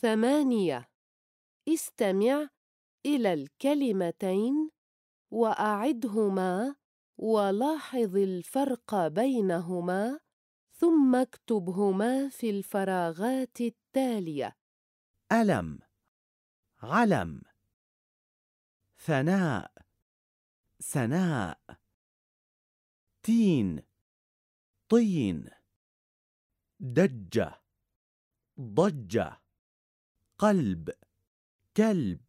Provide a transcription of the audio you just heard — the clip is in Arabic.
ثمانية. استمع إلى الكلمتين وأعدهما ولاحظ الفرق بينهما ثم اكتبهما في الفراغات التالية. ألم. علم. ثناء. سناء تين. طين. دجة. ضجة. قلب كلب.